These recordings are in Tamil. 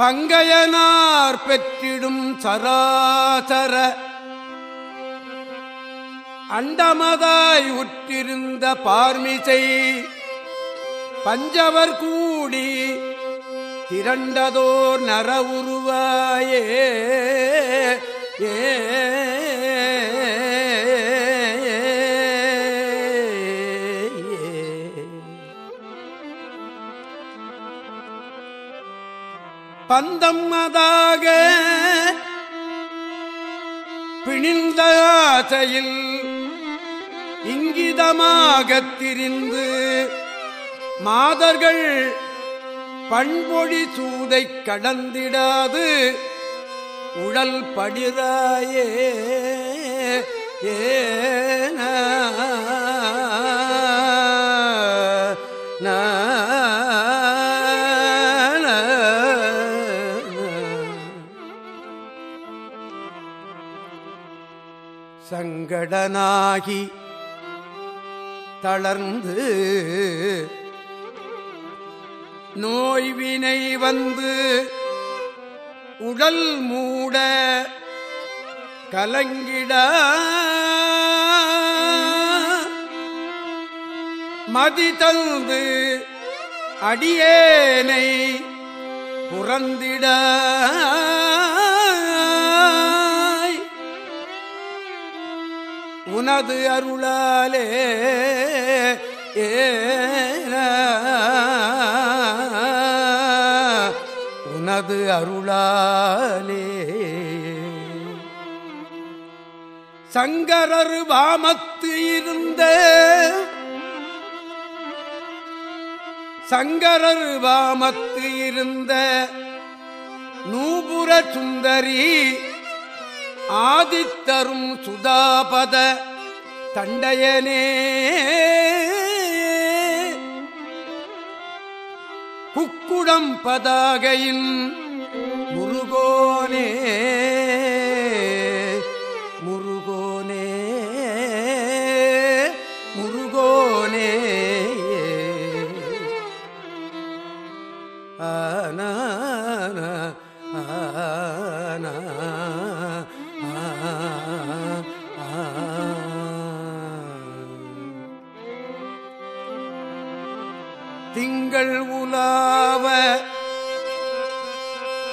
பங்கையனார் பெற்றிடும் சராசர. அண்டமதாய் உற்றிருந்த பார்மிசை பஞ்சவர் கூடி திரண்டதோர் நர உருவாயே. ஏ பந்தம் அதாக பிணிந்த ஆசையில் இங்கிதமாகத் திரிந்து மாதர்கள் பண்பொழி சூதை கடந்திடாது உடல் படிராயே ஏன சங்கடனாகி தளர்ந்து நோய்வினை வந்து உடல் மூட கலங்கிட மதி தந்து அடியேனை புறந்திட உனது அருளாலே ஏன உனது அருளாலே. சங்கரர் வாமத்து இருந்த சங்கரர் வாமத்து இருந்த நூபுர சுந்தரி ஆதித்தரும் சுதாபத தண்டையனே. குக்குடம் பதாகையின் முருகோனே முருகோனே.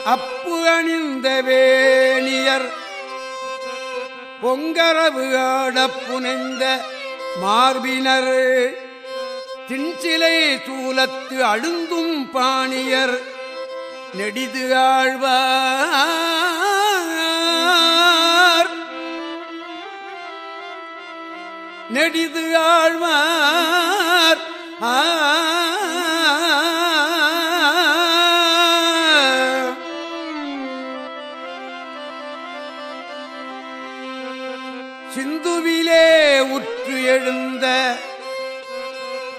அப்பு அணிந்த வேணியர் பொங்கரவு ஆடப்புனைந்த மார்பினர். தின்சிலை தூலத்து அழுந்தும் பாணியர். நெடிது ஆழ்வார். நெடிது ஆழ்வார். ஆ சிந்துவிலே உற்று எழுந்த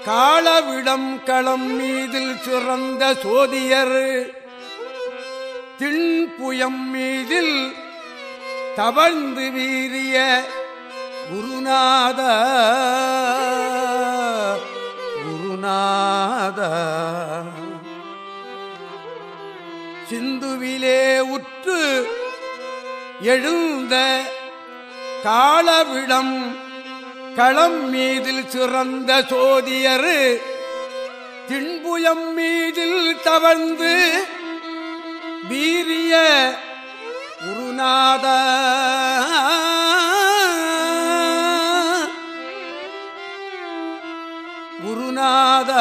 காளவிடம் களம் மீதில் சிறந்த சோதியர் திண்புயம் மீதில் தவழ்ந்து வீரிய குருநாத குருநாத. சிந்துவிலே உற்று எழுந்த காளவிடம் களம் மீதில் சிறந்த சோதியர் திண்புயம் மீதில் தவழ்ந்து வீரிய குருநாத குருநாத குருநாத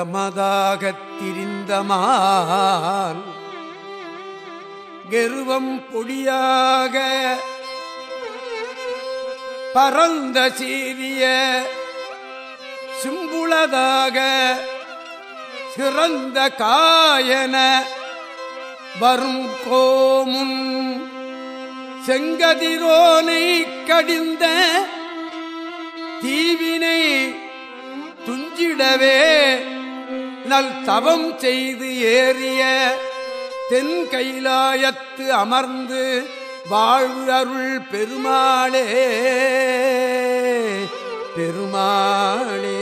சிங்கமதாகத் திரிந்தமால் கெருவம் பொடியாக பரந்த சீரிய சிம்புளதாக சிறந்த காயன வரும் கோமுன் செங்கதிரோனை கடிந்த தீவினை துஞ்சிடவே நல் தவம் செய்து ஏறிய தென் கைலாயத்து அமர்ந்து வாழ்வு அருள் பெருமாளே பெருமாளே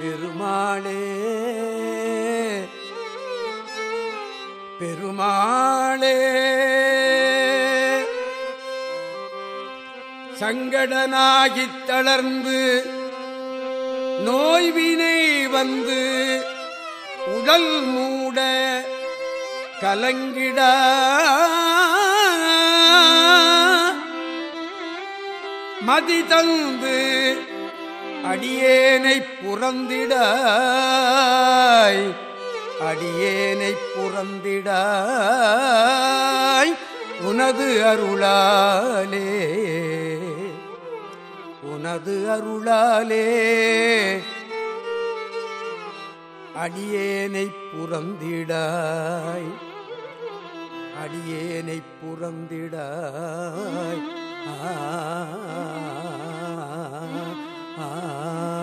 பெருமாளே பெருமாளே. சங்கடனாகித் தளர்ந்து நோய்வினை வந்து உடல் மூட கலங்கிட. மதி தந்து அடியேனை புறந்திடாய் அடியேனை புறந்திடாய் உனது அருளாலே தனது அருளாலே அடியேனை புறந்திடாய். அடியேனை புறந்திடாய். ஆ.